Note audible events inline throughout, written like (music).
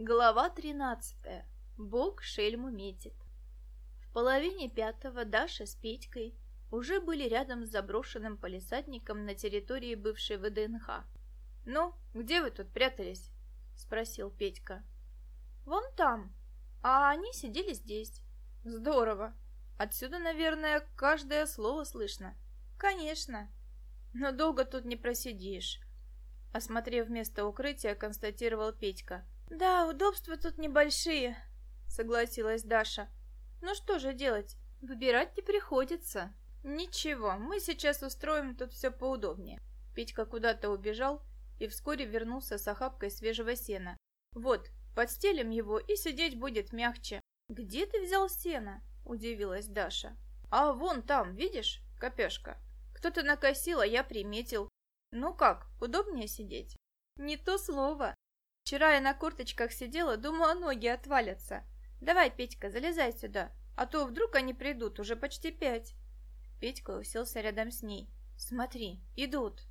Глава 13. Бог шельму метит. В половине пятого Даша с Петькой уже были рядом с заброшенным полисадником на территории бывшей ВДНХ. «Ну, где вы тут прятались?» – спросил Петька. «Вон там, а они сидели здесь». «Здорово. Отсюда, наверное, каждое слово слышно». «Конечно. Но долго тут не просидишь», – осмотрев место укрытия, констатировал Петька – «Да, удобства тут небольшие», — согласилась Даша. «Ну что же делать? Выбирать не приходится». «Ничего, мы сейчас устроим тут все поудобнее». Петька куда-то убежал и вскоре вернулся с охапкой свежего сена. «Вот, подстелим его, и сидеть будет мягче». «Где ты взял сено?» – удивилась Даша. «А вон там, видишь, копешка? Кто-то накосил, а я приметил. Ну как, удобнее сидеть?» «Не то слово. Вчера я на курточках сидела, думала, ноги отвалятся. Давай, Петька, залезай сюда, а то вдруг они придут, уже почти пять. Петька уселся рядом с ней. Смотри, идут.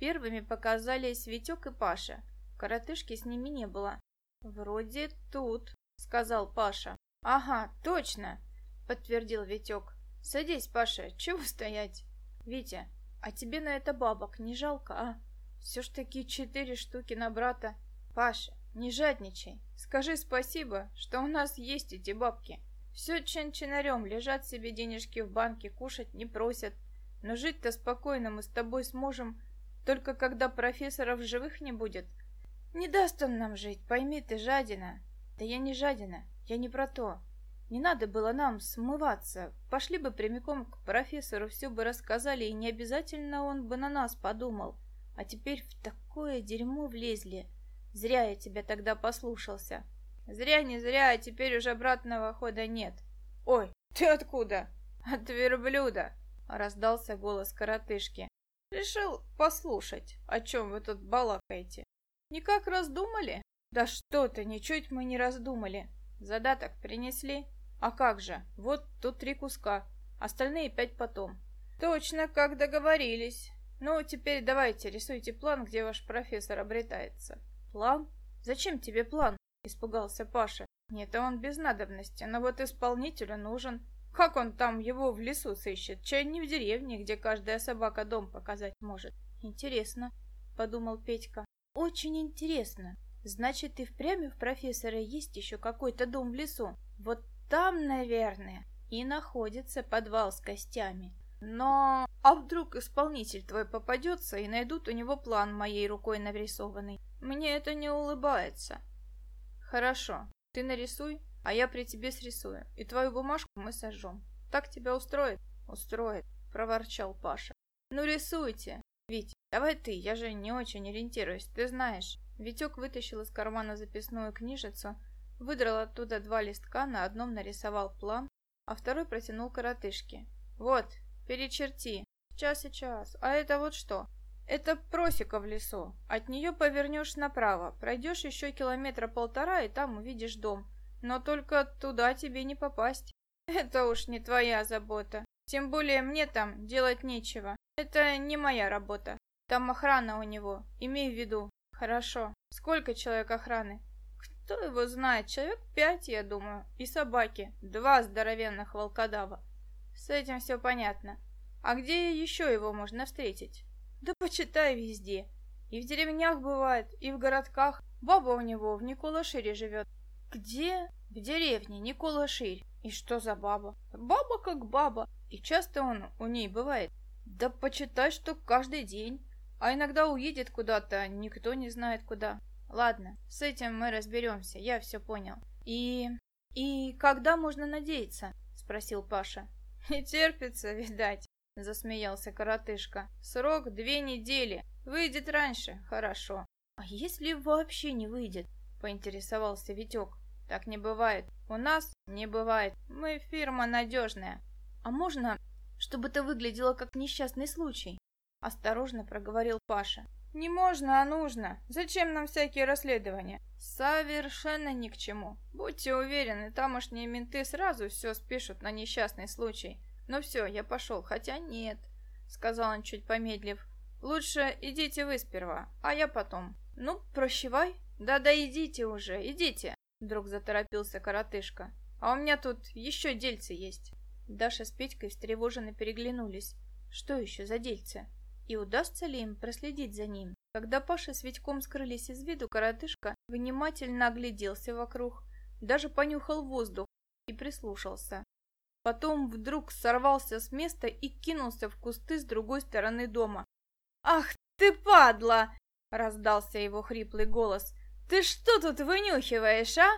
Первыми показались Витек и Паша. Коротышки с ними не было. «Вроде тут», — сказал Паша. «Ага, точно», — подтвердил Витек. «Садись, Паша, чего стоять?» «Витя, а тебе на это бабок не жалко, а? Все ж таки четыре штуки на брата. Паша, не жадничай. Скажи спасибо, что у нас есть эти бабки. Все чин-чинарем, лежат себе денежки в банке, кушать не просят. Но жить-то спокойно мы с тобой сможем, только когда профессоров живых не будет. Не даст он нам жить, пойми ты, жадина. Да я не жадина, я не про то. Не надо было нам смываться. Пошли бы прямиком к профессору, все бы рассказали, и не обязательно он бы на нас подумал. А теперь в такое дерьмо влезли. Зря я тебя тогда послушался. Зря, не зря, а теперь уже обратного хода нет. Ой, ты откуда? От верблюда, раздался голос коротышки. Решил послушать, о чем вы тут балакаете. Никак раздумали? Да что ты, ничуть мы не раздумали. Задаток принесли? А как же, вот тут три куска, остальные пять потом. Точно, как договорились. Ну, теперь давайте рисуйте план, где ваш профессор обретается. «План? Зачем тебе план?» – испугался Паша. «Нет, он без надобности, но вот исполнителю нужен. Как он там его в лесу сыщет? Чай не в деревне, где каждая собака дом показать может». «Интересно», – подумал Петька. «Очень интересно. Значит, и впрямь у профессора есть еще какой-то дом в лесу. Вот там, наверное, и находится подвал с костями. Но... А вдруг исполнитель твой попадется и найдут у него план моей рукой нарисованный? Мне это не улыбается. Хорошо, ты нарисуй, а я при тебе срисую, и твою бумажку мы сожжем. Так тебя устроит? Устроит, проворчал Паша. Ну рисуйте. Вить, давай ты, я же не очень ориентируюсь, ты знаешь. Витек вытащил из кармана записную книжицу, выдрал оттуда два листка, на одном нарисовал план, а второй протянул коротышке. Вот, перечерти. Сейчас, сейчас. А это вот что? Это просека в лесу. От нее повернешь направо, пройдешь еще километра полтора, и там увидишь дом. Но только туда тебе не попасть. (laughs) Это уж не твоя забота. Тем более мне там делать нечего. Это не моя работа. Там охрана у него, имей в виду. Хорошо. Сколько человек охраны? Кто его знает? Человек пять, я думаю. И собаки. Два здоровенных волкодава. С этим все понятно. А где еще его можно встретить? Да почитай везде. И в деревнях бывает, и в городках. Баба у него в Николашире живет. Где? В деревне Николаширь. И что за баба? Баба как баба. И часто он у ней бывает. Да почитай, что каждый день. А иногда уедет куда-то, никто не знает куда. Ладно, с этим мы разберемся, я все понял. И... и когда можно надеяться? Спросил Паша. (laughs) Не терпится, видать. — засмеялся коротышка. «Срок две недели. Выйдет раньше. Хорошо». «А если вообще не выйдет?» — поинтересовался Витек. «Так не бывает. У нас не бывает. Мы фирма надежная». «А можно, чтобы это выглядело как несчастный случай?» — осторожно проговорил Паша. «Не можно, а нужно. Зачем нам всякие расследования?» «Совершенно ни к чему. Будьте уверены, тамошние менты сразу все спишут на несчастный случай. «Ну все, я пошел, хотя нет», — сказал он чуть помедлив. «Лучше идите вы сперва, а я потом». «Ну, прощевай», — Да-да, идите уже, идите, вдруг заторопился коротышка. А у меня тут еще дельцы есть. Даша с Петькой встревоженно переглянулись. Что еще за дельце? И удастся ли им проследить за ним? Когда Паша с Витьком скрылись из виду, коротышка внимательно огляделся вокруг, даже понюхал воздух и прислушался. Потом вдруг сорвался с места и кинулся в кусты с другой стороны дома. «Ах ты падла!» — раздался его хриплый голос. «Ты что тут вынюхиваешь, а?»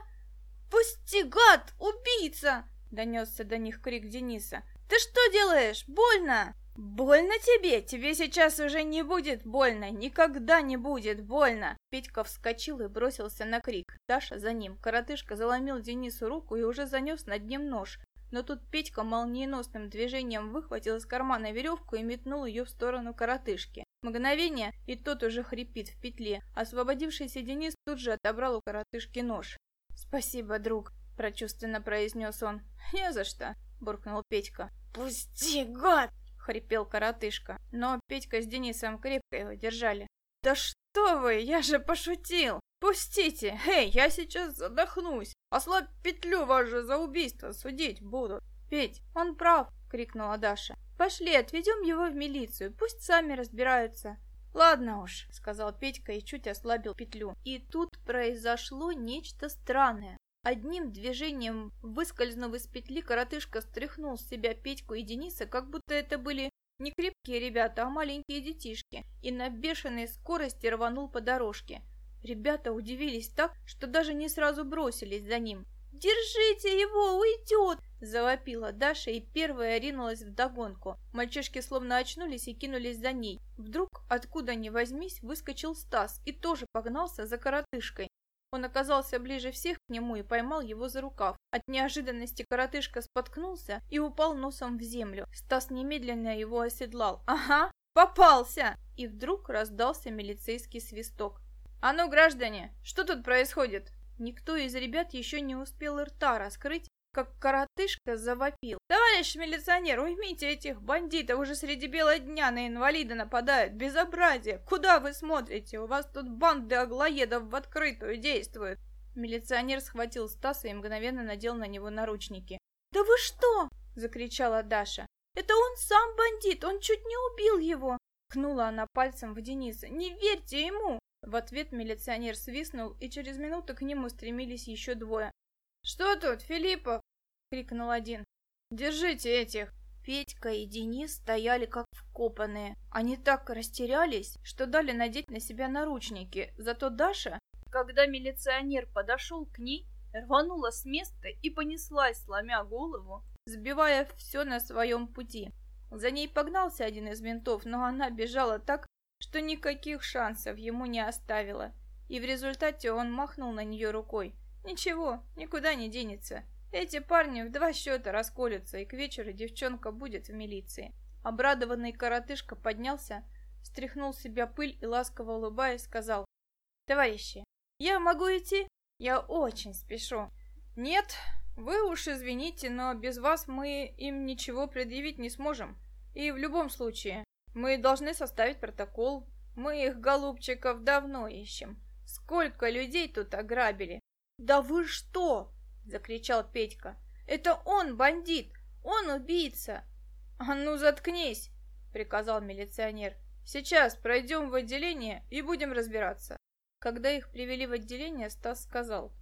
«Пусти, гад! Убийца!» — донесся до них крик Дениса. «Ты что делаешь? Больно!» «Больно тебе? Тебе сейчас уже не будет больно! Никогда не будет больно!» Петька вскочил и бросился на крик. Даша за ним. Коротышка заломил Денису руку и уже занес над ним нож. Но тут Петька молниеносным движением выхватил из кармана веревку и метнул ее в сторону коротышки. Мгновение, и тот уже хрипит в петле. Освободившийся Денис тут же отобрал у коротышки нож. «Спасибо, друг», – прочувственно произнес он. «Не за что», – буркнул Петька. «Пусти, гад!» – хрипел коротышка. Но Петька с Денисом крепко его держали. «Да что вы, я же пошутил! Пустите! Эй, я сейчас задохнусь! Ослабь петлю вас же за убийство судить будут!» «Петь, он прав!» — крикнула Даша. «Пошли, отведем его в милицию, пусть сами разбираются!» «Ладно уж», — сказал Петька и чуть ослабил петлю. И тут произошло нечто странное. Одним движением, выскользнув из петли, коротышка стряхнул с себя Петьку и Дениса, как будто это были не крепкие ребята, а маленькие детишки, и на бешеной скорости рванул по дорожке. Ребята удивились так, что даже не сразу бросились за ним. «Держите его, уйдет!» – завопила Даша и первая ринулась в догонку. Мальчишки словно очнулись и кинулись за ней. Вдруг, откуда ни возьмись, выскочил Стас и тоже погнался за коротышкой. Он оказался ближе всех к нему и поймал его за рукав. От неожиданности коротышка споткнулся и упал носом в землю. Стас немедленно его оседлал. «Ага, попался!» И вдруг раздался милицейский свисток. «А ну, граждане, что тут происходит?» Никто из ребят еще не успел рта раскрыть, как коротышка завопил. «Товарищ милиционер, уймите этих бандитов, уже среди бела дня на инвалида нападают! Безобразие! Куда вы смотрите? У вас тут банды аглоедов в открытую действуют!» Милиционер схватил Стаса и мгновенно надел на него наручники. «Да вы что?» — закричала Даша. «Это он сам бандит, он чуть не убил его!» Кнула она пальцем в Дениса. «Не верьте ему!» В ответ милиционер свистнул, и через минуту к нему стремились еще двое. «Что тут, Филиппов?» — крикнул один. «Держите этих!» Петька и Денис стояли как вкопанные. Они так растерялись, что дали надеть на себя наручники. Зато Даша, когда милиционер подошел к ней, рванула с места и понеслась, сломя голову, сбивая все на своем пути. За ней погнался один из ментов, но она бежала так, что никаких шансов ему не оставила, и в результате он махнул на нее рукой. «Ничего, никуда не денется. Эти парни в два счета расколются, и к вечеру девчонка будет в милиции». Обрадованный коротышка поднялся, стряхнул себя пыль и, ласково улыбаясь, сказал, «Товарищи, я могу идти? Я очень спешу». «Нет, вы уж извините, но без вас мы им ничего предъявить не сможем. И в любом случае, мы должны составить протокол. Мы их, голубчиков, давно ищем. Сколько людей тут ограбили? Да вы что? Закричал Петька. Это он бандит, он убийца. А ну заткнись, приказал милиционер. Сейчас пройдем в отделение и будем разбираться. Когда их привели в отделение, Стас сказал.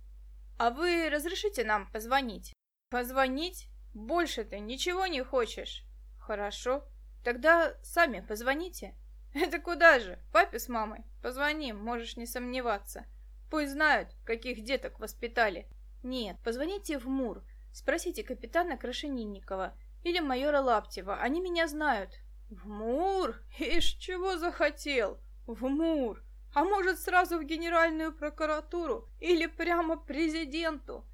А вы разрешите нам позвонить? Позвонить? Больше ты ничего не хочешь? Хорошо. Тогда сами позвоните. (laughs) Это куда же? Папе с мамой? Позвоним, можешь не сомневаться. Пусть знают, каких деток воспитали. Нет, позвоните в МУР. Спросите капитана Крашенинникова или майора Лаптева. Они меня знают. В МУР? Ишь, чего захотел? В МУР? А может, сразу в Генеральную прокуратуру? Или прямо президенту?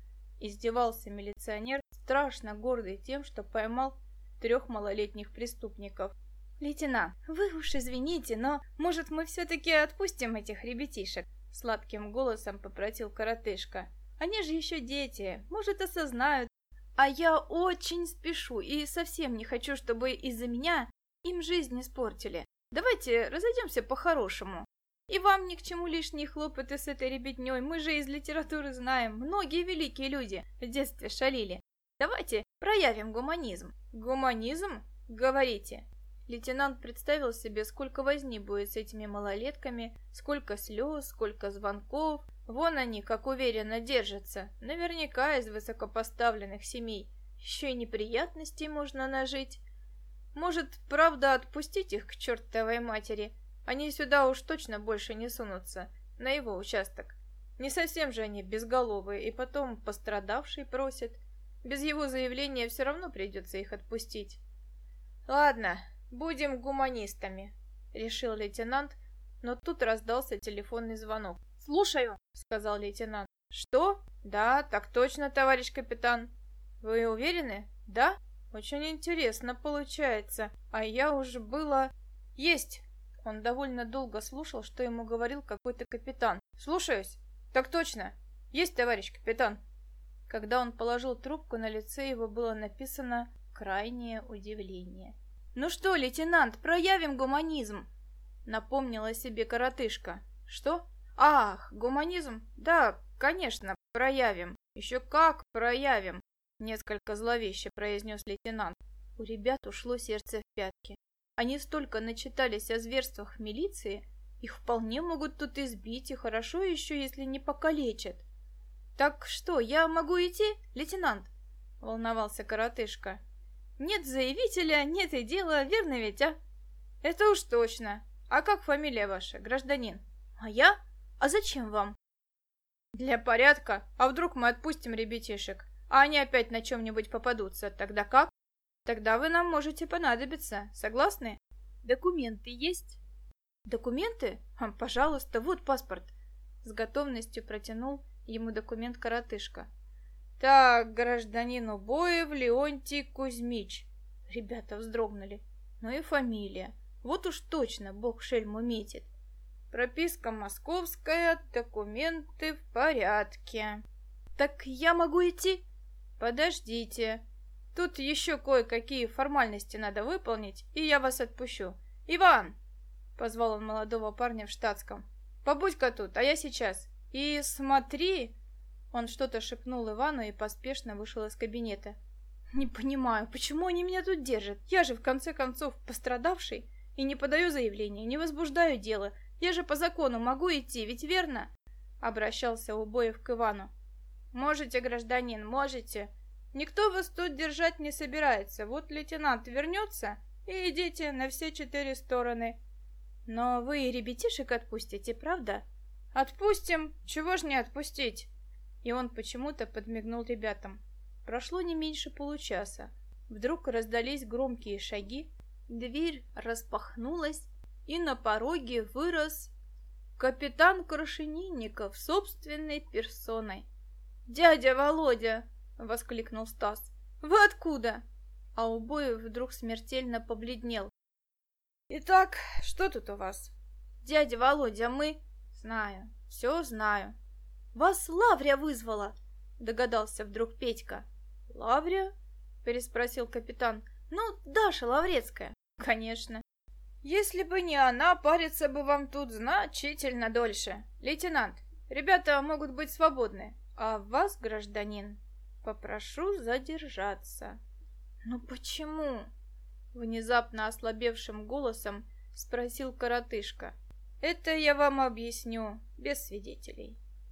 Издевался милиционер, страшно гордый тем, что поймал трех малолетних преступников. «Лейтенант, вы уж извините, но, может, мы все-таки отпустим этих ребятишек?» Сладким голосом попросил коротышка. «Они же еще дети, может, осознают. А я очень спешу и совсем не хочу, чтобы из-за меня им жизнь испортили. Давайте разойдемся по-хорошему». И вам ни к чему лишние хлопоты с этой ребятней. Мы же из литературы знаем. Многие великие люди в детстве шалили. Давайте проявим гуманизм. Гуманизм? Говорите. Лейтенант представил себе, сколько возни будет с этими малолетками, сколько слез, сколько звонков. Вон они, как уверенно держатся. Наверняка из высокопоставленных семей. Еще и неприятностей можно нажить. Может, правда, отпустить их к чертовой матери? Они сюда уж точно больше не сунутся, на его участок. Не совсем же они безголовые, и потом пострадавший просит. Без его заявления все равно придется их отпустить. Ладно, будем гуманистами, решил лейтенант, но тут раздался телефонный звонок. «Слушаю», — сказал лейтенант. «Что? Да, так точно, товарищ капитан. Вы уверены? Да? Очень интересно получается. А я уже было... Есть!» Он довольно долго слушал, что ему говорил какой-то капитан. «Слушаюсь!» «Так точно! Есть, товарищ капитан!» Когда он положил трубку, на лице его было написано «крайнее удивление». «Ну что, лейтенант, проявим гуманизм!» Напомнила себе коротышка. «Что? Ах, гуманизм? Да, конечно, проявим. Еще как проявим!» Несколько зловеще произнес лейтенант. У ребят ушло сердце в пятки. Они столько начитались о зверствах милиции, их вполне могут тут избить, и хорошо еще, если не покалечат. «Так что, я могу идти, лейтенант?» — волновался коротышка. «Нет заявителя, нет и дела, верно ведь, а?» «Это уж точно. А как фамилия ваша, гражданин?» «А я? А зачем вам?» «Для порядка. А вдруг мы отпустим ребятишек, а они опять на чем-нибудь попадутся? Тогда как?» «Тогда вы нам можете понадобиться. Согласны?» «Документы есть?» «Документы? А, пожалуйста, вот паспорт». С готовностью протянул ему документ коротышка. «Так, гражданин Убоев Леонтий Кузьмич». Ребята вздрогнули. Ну и фамилия. Вот уж точно бог шельму метит. Прописка московская, документы в порядке. Так я могу идти? Подождите. Тут еще кое-какие формальности надо выполнить, и я вас отпущу. Иван! Позвал он молодого парня в штатском. Побудь-ка тут, а я сейчас. И смотри... Он что-то шепнул Ивану и поспешно вышел из кабинета. «Не понимаю, почему они меня тут держат? Я же, в конце концов, пострадавший. И не подаю заявление, не возбуждаю дело. Я же по закону могу идти, ведь верно?» Обращался Убоев к Ивану. «Можете, гражданин, можете. Никто вас тут держать не собирается. Вот лейтенант вернется, и идите на все четыре стороны. Но вы ребятишек отпустите, правда?» «Отпустим! Чего ж не отпустить?» И он почему-то подмигнул ребятам. Прошло не меньше получаса. Вдруг раздались громкие шаги, дверь распахнулась, и на пороге вырос капитан Крашенинников собственной персоной. «Дядя Володя!» — воскликнул Стас. «Вы откуда?» А Убоев вдруг смертельно побледнел. «Итак, что тут у вас?» «Дядя Володя, мы...» «Знаю, все знаю. «Вас Лаврия вызвала!» — догадался вдруг Петька. «Лаврия?» — переспросил капитан. «Ну, Даша Лаврецкая». «Конечно. Если бы не она, париться бы вам тут значительно дольше. Лейтенант, ребята могут быть свободны, а вас, гражданин, попрошу задержаться». «Ну почему?» — внезапно ослабевшим голосом спросил коротышка. «Это я вам объясню, без свидетелей».